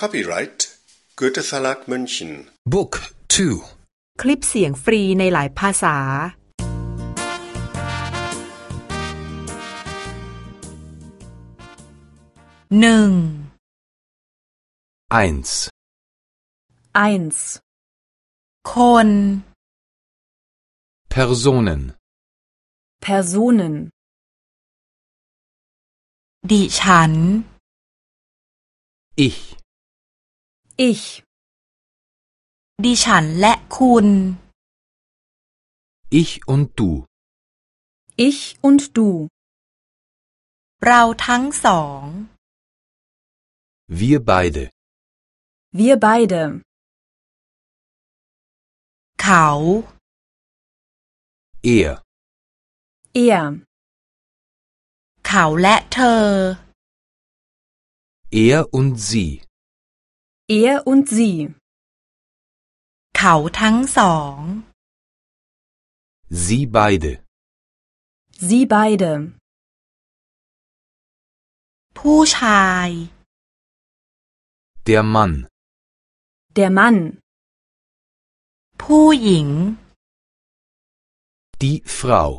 Copyright Goethe Verlag München Book 2 คลิปเสียงฟรีในหลายภาษา หนึ่ง 1 1. คน Personen Personen. ดิฉัน Ich Ich. ดิฉันและคุณ Ich und du Ich und du. เราทั้งสอง Wir beide Wir beide. เขา Er Er. เขาและเธอ Er und sie Er und sie. เขาทั้งสอง Sie beide Sie beide. ผู้ชาย Der Mann Der Mann. ผู้หญิง Die Frau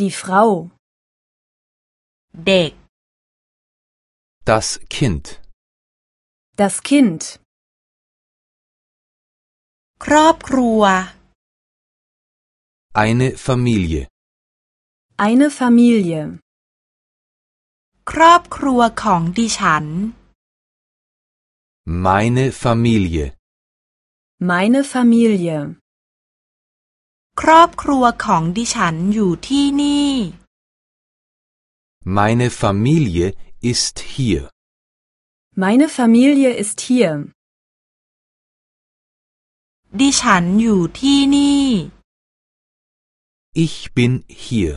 Die Frau. เด็ก Das Kind Das Kind. ครอบครัว Eine Familie Eine Familie. ครอบครัวของดิฉัน Meine Familie Meine Familie. ครอบครัวของดิฉันอยู่ที่นี่ Meine Familie ist hier Meine Familie ist hier. ดิฉันอยู่ที่นี่ Ich bin hier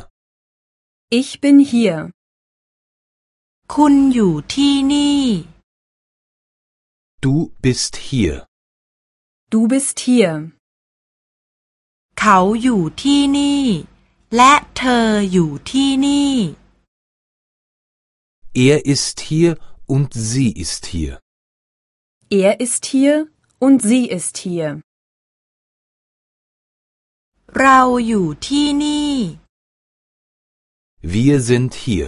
Ich bin hier. คุณอยู่ที่นี่ Du bist hier Du bist hier. เขาอยู่ที่นี่ และเธออยู่ที่นี่ Er ist hier und sie ist hier Er ist hier und sie ist hier. เราอยู่ที่นี่ Wir sind hier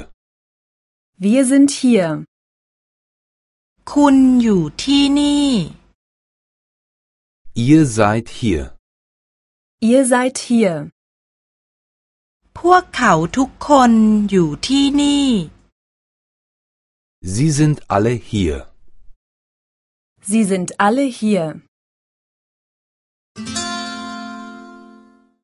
Wir sind hier. คุณอยู่ที่นี่ Ihr seid hier Ihr seid hier. พวกเขาทุกคนอยู่ที่นี่ Sie sind alle hier Sie sind alle hier.